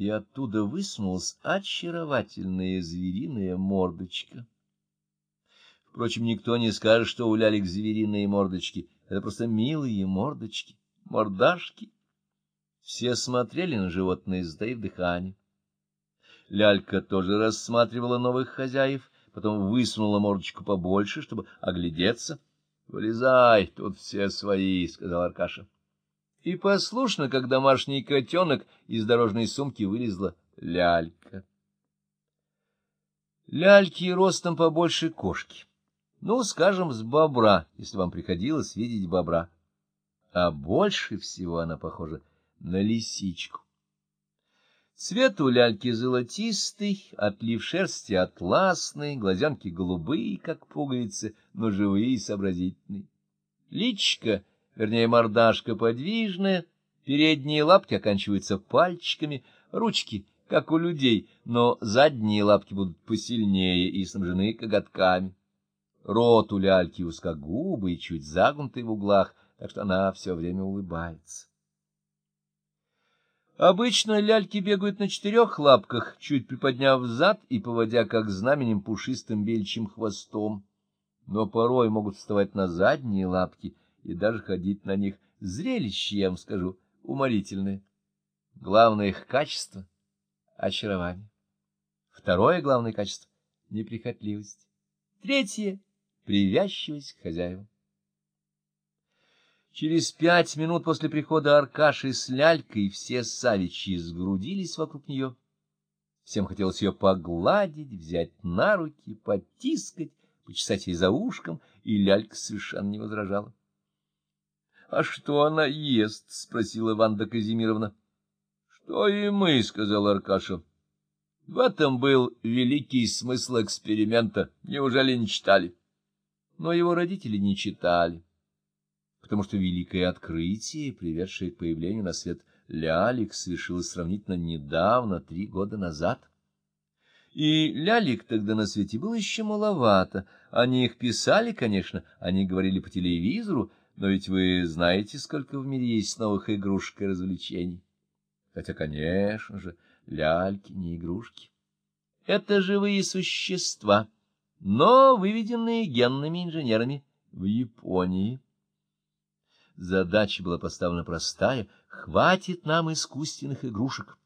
и оттуда высунулась очаровательная звериная мордочка. Впрочем, никто не скажет, что у лялек звериные мордочки. Это просто милые мордочки, мордашки. Все смотрели на животное, затаив дыхание. Лялька тоже рассматривала новых хозяев, потом высунула мордочку побольше, чтобы оглядеться. — Вылезай, тут все свои, — сказал Аркаша. И послушно, как домашний котенок, из дорожной сумки вылезла лялька. Ляльки ростом побольше кошки. Ну, скажем, с бобра, если вам приходилось видеть бобра. А больше всего она похожа на лисичку. Цвет у ляльки золотистый, отлив шерсти атласный, глазенки голубые, как пуговицы, но живые и сообразительные. Личка вернее, мордашка подвижная, передние лапки оканчиваются пальчиками, ручки, как у людей, но задние лапки будут посильнее и снабжены коготками. Рот у ляльки узкогубый, чуть загнутый в углах, так что она все время улыбается. Обычно ляльки бегают на четырех лапках, чуть приподняв зад и поводя как знаменем пушистым бельчим хвостом, но порой могут вставать на задние лапки — и даже ходить на них. Зрелище, я вам скажу, уморительное. Главное их качество — очарование. Второе главное качество — неприхотливость. Третье — привязчивость к хозяевам. Через пять минут после прихода Аркаши с лялькой все савичи сгрудились вокруг нее. Всем хотелось ее погладить, взять на руки, потискать, почесать ей за ушком, и лялька совершенно не возражала. — А что она ест? — спросила Ванда Казимировна. — Что и мы, — сказал Аркаша. В этом был великий смысл эксперимента. Неужели не читали? Но его родители не читали, потому что великое открытие, приведшее к появлению на свет Лялик, совершилось сравнительно недавно, три года назад. И лялик тогда на свете было еще маловато. Они их писали, конечно, они говорили по телевизору, но ведь вы знаете, сколько в мире есть новых игрушек и развлечений. Хотя, конечно же, ляльки не игрушки. Это живые существа, но выведенные генными инженерами в Японии. Задача была поставлена простая — хватит нам искусственных игрушек.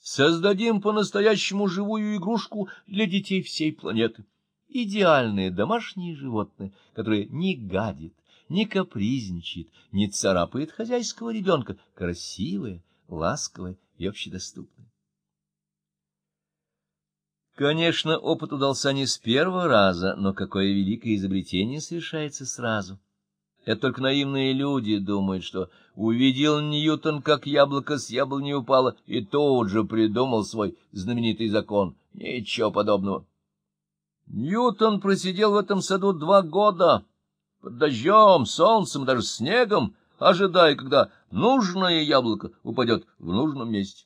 Создадим по-настоящему живую игрушку для детей всей планеты. Идеальное домашнее животное, которое не гадит, не капризничает, не царапает хозяйского ребенка, красивая, ласковая и общедоступная. Конечно, опыт удался не с первого раза, но какое великое изобретение совершается сразу. Это только наивные люди думают, что увидел Ньютон, как яблоко с яблони упало, и тут же придумал свой знаменитый закон. Ничего подобного. Ньютон просидел в этом саду два года, под дождем, солнцем, даже снегом, ожидая, когда нужное яблоко упадет в нужном месте.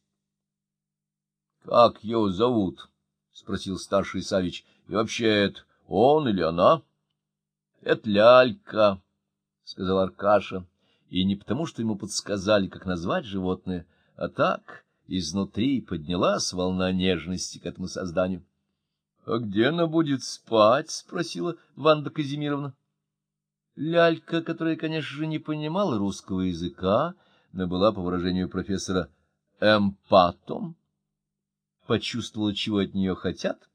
— Как его зовут? — спросил старший Савич. — И вообще, это он или она? — Это лялька, — сказал Аркаша. И не потому, что ему подсказали, как назвать животное, а так изнутри поднялась волна нежности к этому созданию. — А где она будет спать? — спросила Ванда Казимировна. Лялька, которая, конечно же, не понимала русского языка, но была, по выражению профессора, эмпатом, почувствовала, чего от нее хотят,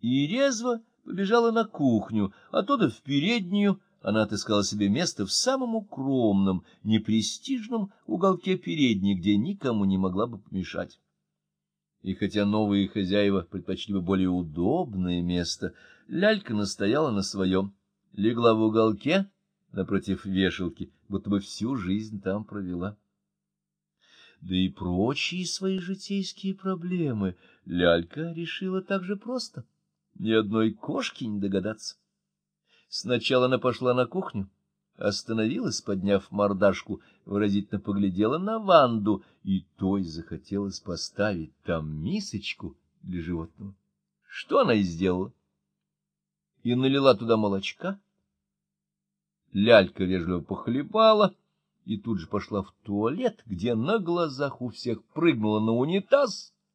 и резво побежала на кухню, оттуда в переднюю, она отыскала себе место в самом укромном, непрестижном уголке передней, где никому не могла бы помешать. И хотя новые хозяева предпочли бы более удобное место, лялька настояла на своем — легла в уголке напротив вешалки, будто бы всю жизнь там провела. Да и прочие свои житейские проблемы лялька решила так же просто. Ни одной кошки не догадаться. Сначала она пошла на кухню, остановилась, подняв мордашку, выразительно поглядела на Ванду, и той захотелось поставить там мисочку для животного. Что она и сделала и налила туда молочка. Лялька вежливо похлебала, и тут же пошла в туалет, где на глазах у всех прыгнула на унитаз